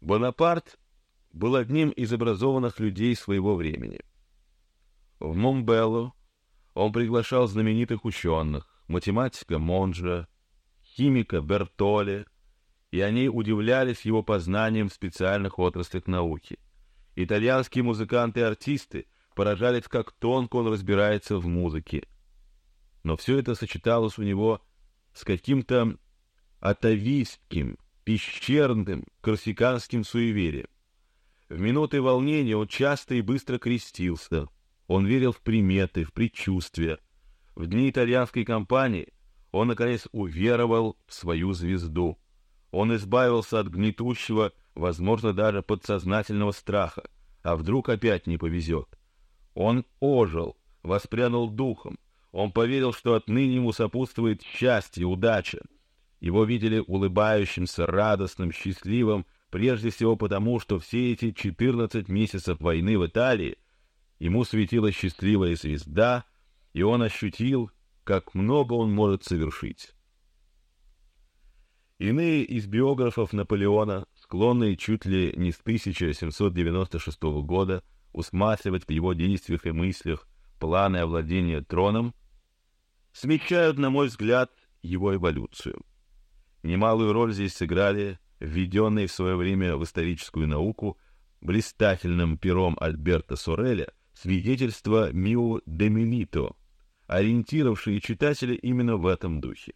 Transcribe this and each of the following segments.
Бонапарт был одним из образованных людей своего времени. В Момбелло он приглашал знаменитых ученых, математика Монжа, химика Бертоле, и они удивлялись его познаниям в специальных отраслях науки. Итальянские музыканты и артисты поражались, как тонко он разбирается в музыке. Но все это сочеталось у него с каким-то атавистским, пещерным, корсиканским суеверием. В минуты волнения он часто и быстро крестился. Он верил в приметы, в предчувствия. В дни итальянской кампании он наконец уверовал в свою звезду. Он избавился от гнетущего, возможно, даже подсознательного страха. А вдруг опять не повезет? Он ожил, воспрянул духом. Он поверил, что отныне ему сопутствует счастье, удача. Его видели улыбающимся, радостным, счастливым, прежде всего потому, что все эти четырнадцать месяцев войны в Италии ему светила счастливая звезда, и он ощутил, как много он может совершить. Иные из биографов Наполеона, склонные чуть ли не с 1796 года усматривать в его действиях и мыслях планы овладения троном, смягчают, на мой взгляд, его эволюцию. Немалую роль здесь сыграли введенные в свое время в историческую науку блистательным пером Альберта Сореля свидетельства Мио де Милито, ориентировавшие читателя именно в этом духе.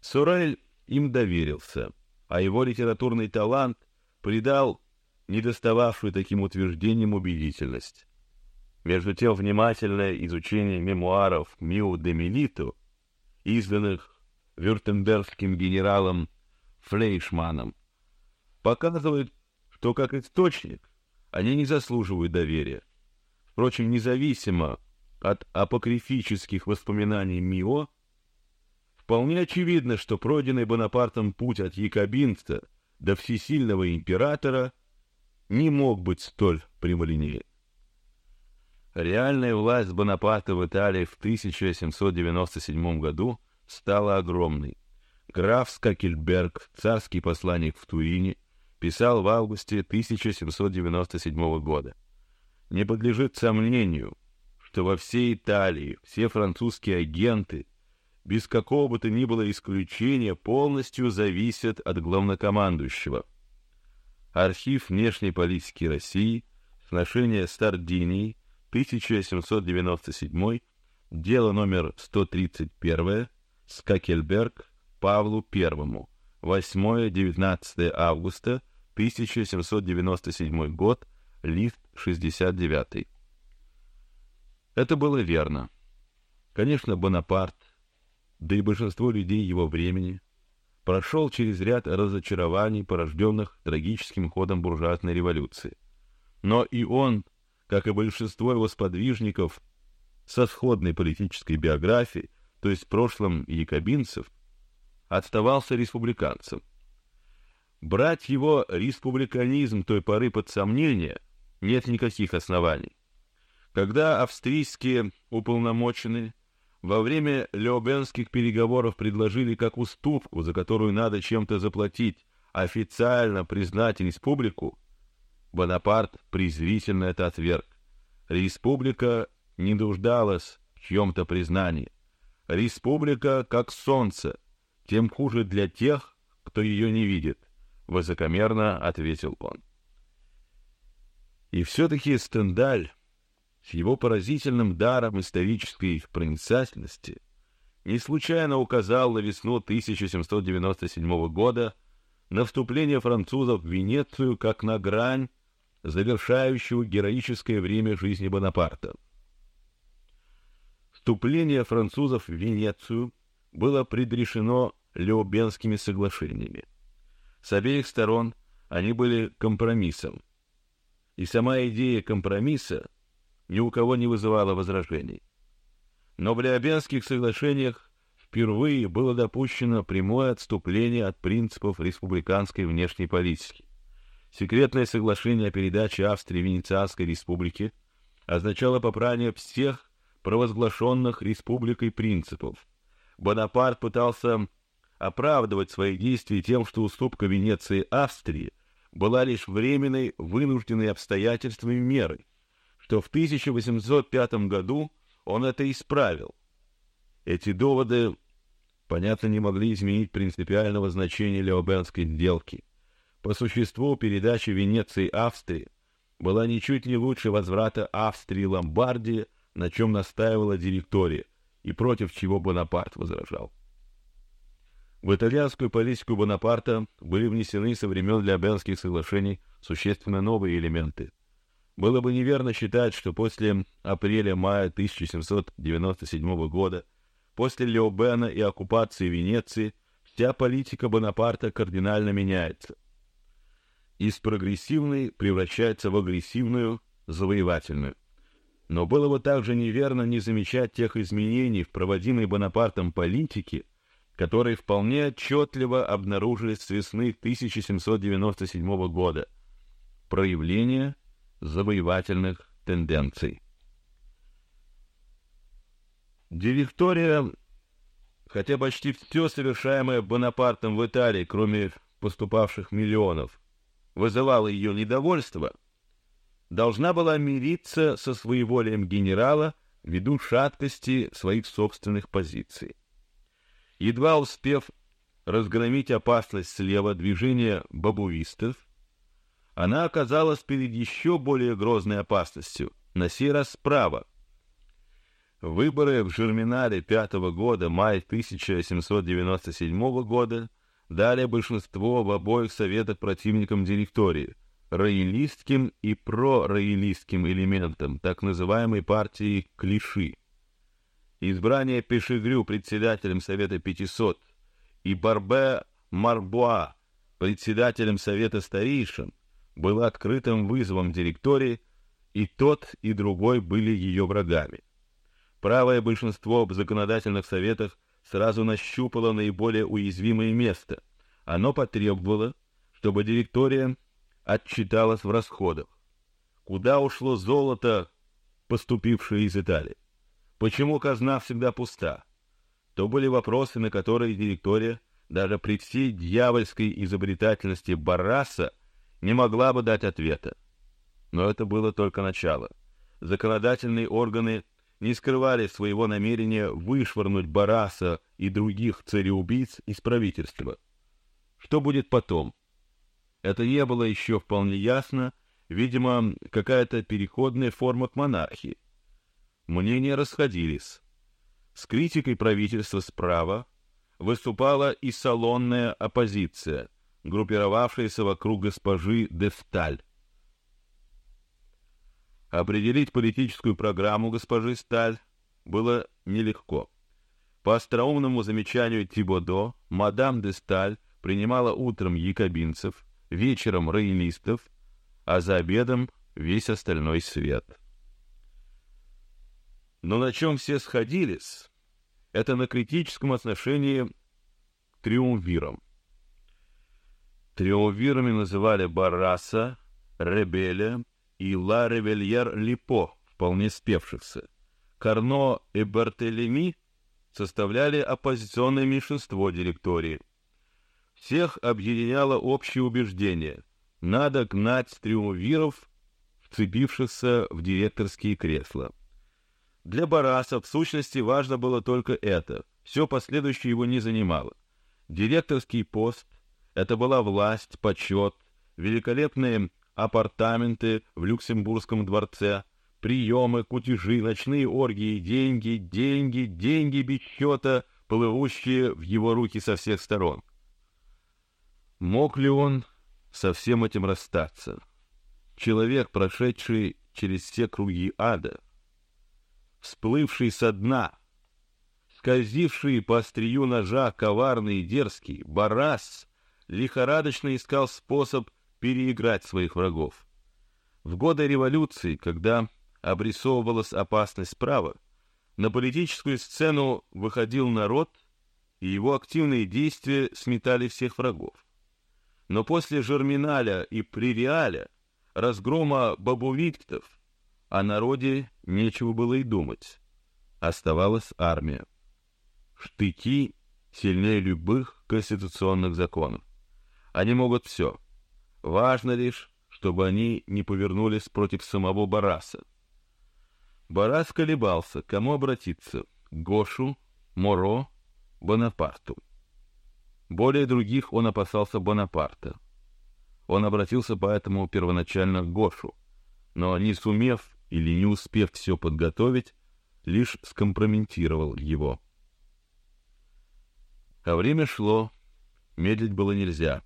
Сорель им доверился, а его литературный талант придал недостававшую таким утверждениям убедительность. Между тем, внимательное изучение мемуаров Мио де Милито, изданных вюртембергским генералом Флейшманом, показывает, что как источник они не заслуживают доверия. Впрочем, независимо от апокрифических воспоминаний Мио, вполне очевидно, что пройденный Бонапартом путь от якобинца до всесильного императора не мог быть столь прямолинеен. Реальная власть Бонапарта в Италии в 1797 году стала огромной. Граф Скакельберг, царский посланник в Турине, писал в августе 1797 года: "Не подлежит сомнению, что во всей Италии все французские агенты без какого бы то ни было исключения полностью зависят от главнокомандующего. Архив внешней политики России, сношение с Сардинией, 1797, дело номер 131, Скакельберг Павлу Первому. 8-19 августа 1797 год, лист 69. Это было верно. Конечно, Бонапарт, да и большинство людей его времени, прошел через ряд разочарований, порожденных трагическим ходом буржуазной революции. Но и он, как и большинство его сподвижников со сходной политической биографией, то есть прошлом якобинцев, отставался республиканцем. Брать его республиканизм той поры под сомнение нет никаких оснований. Когда австрийские уполномоченные во время Леобенских переговоров предложили как уступку, за которую надо чем-то заплатить, официально признать республику, Бонапарт презрительно это отверг. Республика не нуждалась в чьем-то признании. Республика как солнце, тем хуже для тех, кто ее не видит, высокомерно ответил он. И все-таки Стендаль с его поразительным даром исторической проницательности не случайно указал на весну 1797 года на вступление французов в Венецию как на грань завершающего героическое время жизни Бонапарта. Вступление французов в Венецию было предрешено Леобенскими соглашениями. С обеих сторон они были компромиссом, и сама идея компромисса ни у кого не вызывала возражений. Но в Леобенских соглашениях впервые было допущено прямое отступление от принципов республиканской внешней политики. Секретное соглашение о передаче Австрии Венецианской республике означало попрание всех провозглашенных республикой принципов. Бонапарт пытался оправдывать свои действия тем, что уступка Венеции Австрии была лишь временной, вынужденной обстоятельствами мерой, что в 1805 году он это исправил. Эти доводы, понятно, не могли изменить принципиального значения Леобенской сделки. По существу передача Венеции Австрии была ничуть не лучше возврата Австрии Ломбардии, на чем настаивала директория и против чего Бонапарт возражал. В итальянскую политику Бонапарта были внесены со времен Лиабенских соглашений существенно новые элементы. Было бы неверно считать, что после апреля-мая 1797 года, после Леобена и оккупации Венеции, вся политика Бонапарта кардинально меняется. Из прогрессивной превращается в агрессивную, завоевательную. Но было бы также неверно не замечать тех изменений в проводимой Бонапартом политике, которые вполне отчетливо обнаружились с весны 1797 года. Проявление завоевательных тенденций. Директория, хотя почти все совершаемое Бонапартом в Италии, кроме поступавших миллионов, вызывало ее недовольство, должна была мириться со своеволием генерала ввиду шаткости своих собственных позиций. Едва успев разгромить опасность слева движения бабуистов, она оказалась перед еще более грозной опасностью, на сей раз справа. Выборы в Жерминале пятого года, май 1797 года, дали большинство в обоих советах противникам директории, роялистским и пророялистским элементам так называемой партии Клиши. Избрание Пешегрю председателем Совета 500 и Барбе Марбуа председателем Совета старейшин было открытым вызовом директории, и тот и другой были ее врагами. Правое большинство в законодательных советах сразу нащупало наиболее уязвимое место. Оно потребовало, чтобы директория отчиталась в расходах. Куда ушло золото, поступившее из Италии? Почему казна всегда пуста? То были вопросы, на которые директория, даже при всей дьявольской изобретательности Барраса, не могла бы дать ответа. Но это было только начало. Законодательные органы не скрывали своего намерения вышвырнуть Бараса и других цареубийц из правительства. Что будет потом? Это не было еще вполне ясно, видимо, какая-то переходная форма к монархии. Мнения расходились. С критикой правительства справа выступала и салонная оппозиция, группировавшаяся вокруг госпожи де Сталь. Определить политическую программу госпожи Сталь было нелегко. По остроумному замечанию Тибодо, мадам де Сталь принимала утром якобинцев, вечером роялистов, а за обедом весь остальной свет. Но на чем все сходились, это на критическом отношении к триумвирам. Триумвирами называли Барраса, Ребеля и Ла Ревельер Липо, вполне спевшихся. Карно и Бартелеми составляли оппозиционное меньшинство директории. Всех объединяло общее убеждение – надо гнать триумвиров, вцепившихся в директорские кресла. Для Бараса в сущности важно было только это, все последующее его не занимало. Директорский пост это была власть, почет, великолепные апартаменты в Люксембургском дворце, приемы, кутежи, ночные оргии, деньги, деньги, деньги без счета, плывущие в его руки со всех сторон. Мог ли он со всем этим расстаться? Человек, прошедший через все круги ада, всплывший со дна, скользивший по острию ножа, коварный и дерзкий, барас — лихорадочно искал способ переиграть своих врагов. В годы революции, когда обрисовывалась опасность справа, на политическую сцену выходил народ, и его активные действия сметали всех врагов. Но после Жерминаля и Прериаля, разгрома бабувиктов, о народе нечего было и думать. Оставалась армия. Штыки сильнее любых конституционных законов. Они могут все. Важно лишь, чтобы они не повернулись против самого Бараса. Барас колебался, кому обратиться: Гошу, Моро, Бонапарту. Более других он опасался Бонапарта. Он обратился поэтому первоначально к Гошу, но не сумев или не успев все подготовить, лишь скомпрометировал его. А время шло, медлить было нельзя.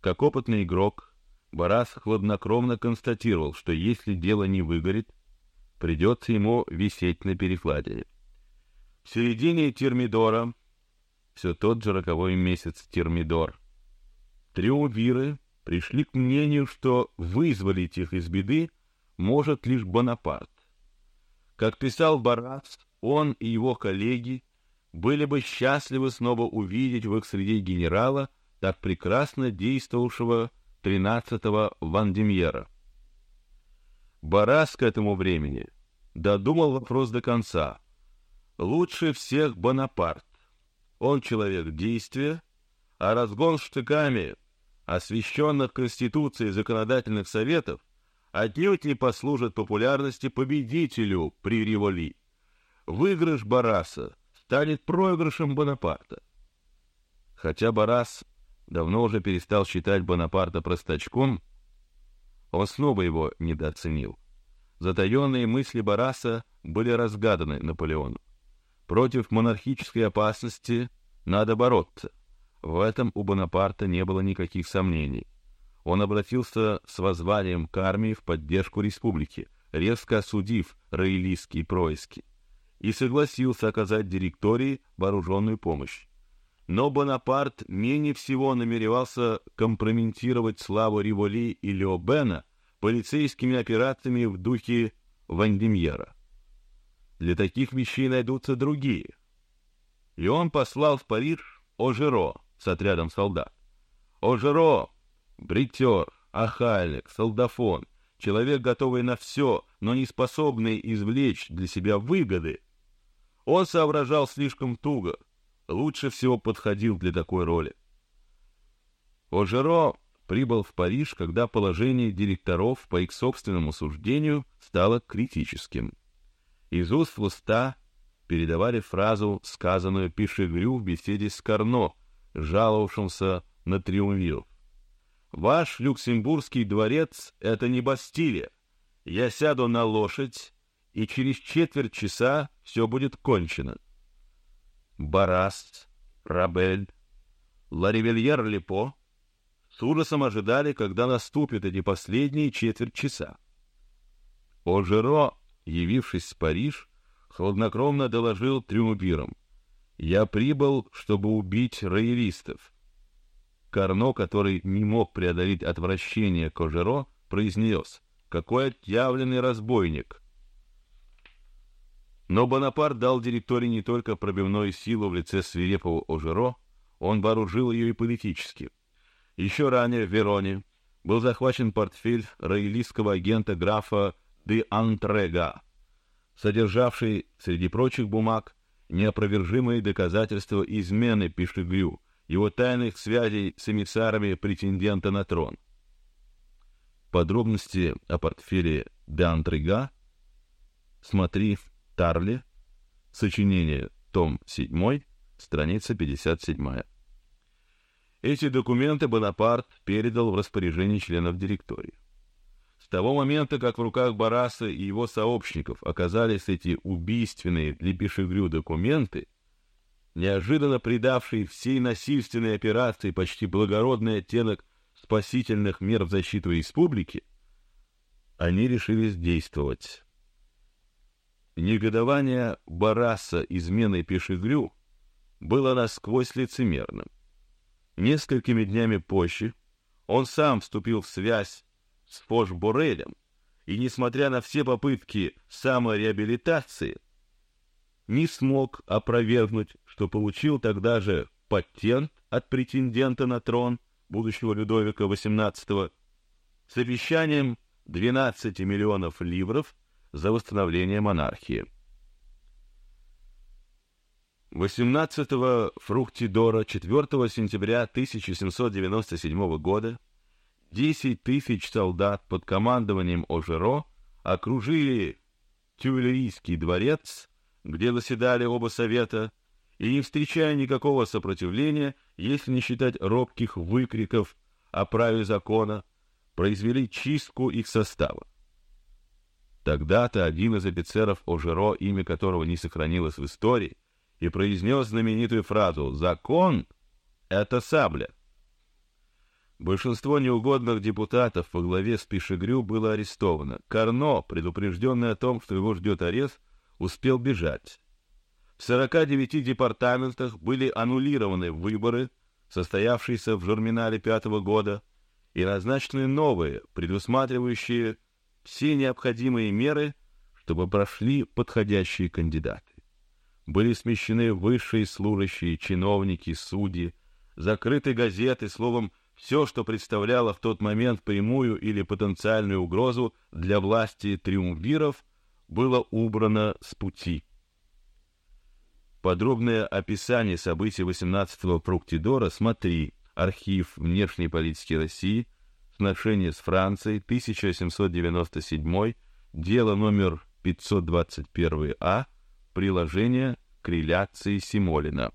Как опытный игрок, Барас хладнокровно констатировал, что если дело не выгорит, придется ему висеть на перекладине. В середине Термидора, все тот же роковой месяц Термидор, триумвиры пришли к мнению, что вызволить их из беды может лишь Бонапарт. Как писал Барас, он и его коллеги были бы счастливы снова увидеть в их среде генерала, так прекрасно действовавшего 13-го Вандемьера. Барас к этому времени додумал вопрос до конца. Лучше всех Бонапарт. Он человек действия, а разгон штыками освященных Конституцией законодательных советов отнюдь не послужит популярности победителю при револи. Выигрыш Бараса станет проигрышем Бонапарта. Хотя Барас давно уже перестал считать Бонапарта простачком, он снова его недооценил. Затаенные мысли Бараса были разгаданы Наполеону. Против монархической опасности надо бороться. В этом у Бонапарта не было никаких сомнений он обратился с воззванием к армии в поддержку республики, резко осудив роялистские происки, и согласился оказать директории вооруженную помощь. Но Бонапарт менее всего намеревался компрометировать славу Риволи и Леобена полицейскими операциями в духе Вандемьера. Для таких вещей найдутся другие. И он послал в Париж Ожеро с отрядом солдат. Ожеро бритер, ахальник, солдафон, человек, готовый на все, но не способный извлечь для себя выгоды. Он соображал слишком туго, лучше всего подходил для такой роли. Ожеро прибыл в Париж, когда положение директоров, по их собственному суждению, стало критическим. Из уст в уста передавали фразу, сказанную Пишегрю в беседе с Карно, жаловавшимся на триумвир. Ваш Люксембургский дворец — это не Бастилия. Я сяду на лошадь, и через четверть часа все будет кончено. Бараст, Рабель, Ларивельер-Лепо с ужасом ожидали, когда наступят эти последние четверть часа. Ожеро, явившись в Париж, хладнокровно доложил триумвирам. «Я прибыл, чтобы убить роялистов. Карно, который не мог преодолеть отвращение к Ожеро, произнес «Какой отъявленный разбойник!» Но Бонапарт дал директории не только пробивную силу в лице свирепого Ожеро, он вооружил ее и политически. Еще ранее в Вероне был захвачен портфель роялистского агента графа де Антрега, содержавший среди прочих бумаг неопровержимые доказательства измены Пишегрю, его тайных связей с эмиссарами претендента на трон. Подробности о портфеле де Антрига смотри Тарли, сочинение, том 7, страница 57. Эти документы Бонапарт передал в распоряжение членов директории. С того момента, как в руках Бараса и его сообщников оказались эти убийственные для Пешегрю документы, неожиданно придавший всей насильственной операции почти благородный оттенок спасительных мер в защиту республики, они решились действовать. Негодование Бараса изменой Пешегрю было насквозь лицемерным. Несколькими днями позже он сам вступил в связь с Фош-Борелем, и, несмотря на все попытки самореабилитации, не смог опровергнуть, что получил тогда же патент от претендента на трон будущего Людовика XVIII с обещанием 12 миллионов ливров за восстановление монархии. 18 Фруктидора 4 сентября 1797 года 10 тысяч солдат под командованием Ожеро окружили Тюильрийский дворец, где заседали оба совета, и не встречая никакого сопротивления, если не считать робких выкриков о праве закона, произвели чистку их состава. Тогда-то один из офицеров Ожеро, имя которого не сохранилось в истории, и произнес знаменитую фразу «Закон — это сабля». Большинство неугодных депутатов во главе с Пишегрю было арестовано. Карно, предупрежденный о том, что его ждет арест, успел бежать. В 49 департаментах были аннулированы выборы, состоявшиеся в Жерминале пятого года, и назначены новые, предусматривающие все необходимые меры, чтобы прошли подходящие кандидаты. Были смещены высшие служащие, чиновники, судьи, закрыты газеты, словом, все, что представляло в тот момент прямую или потенциальную угрозу для власти триумвиров, было убрано с пути. Подробное описание событий 18-го Фруктидора смотри. Архив внешней политики России, сношение с Францией, 1797, дело номер 521А, приложение к реляции Симолина.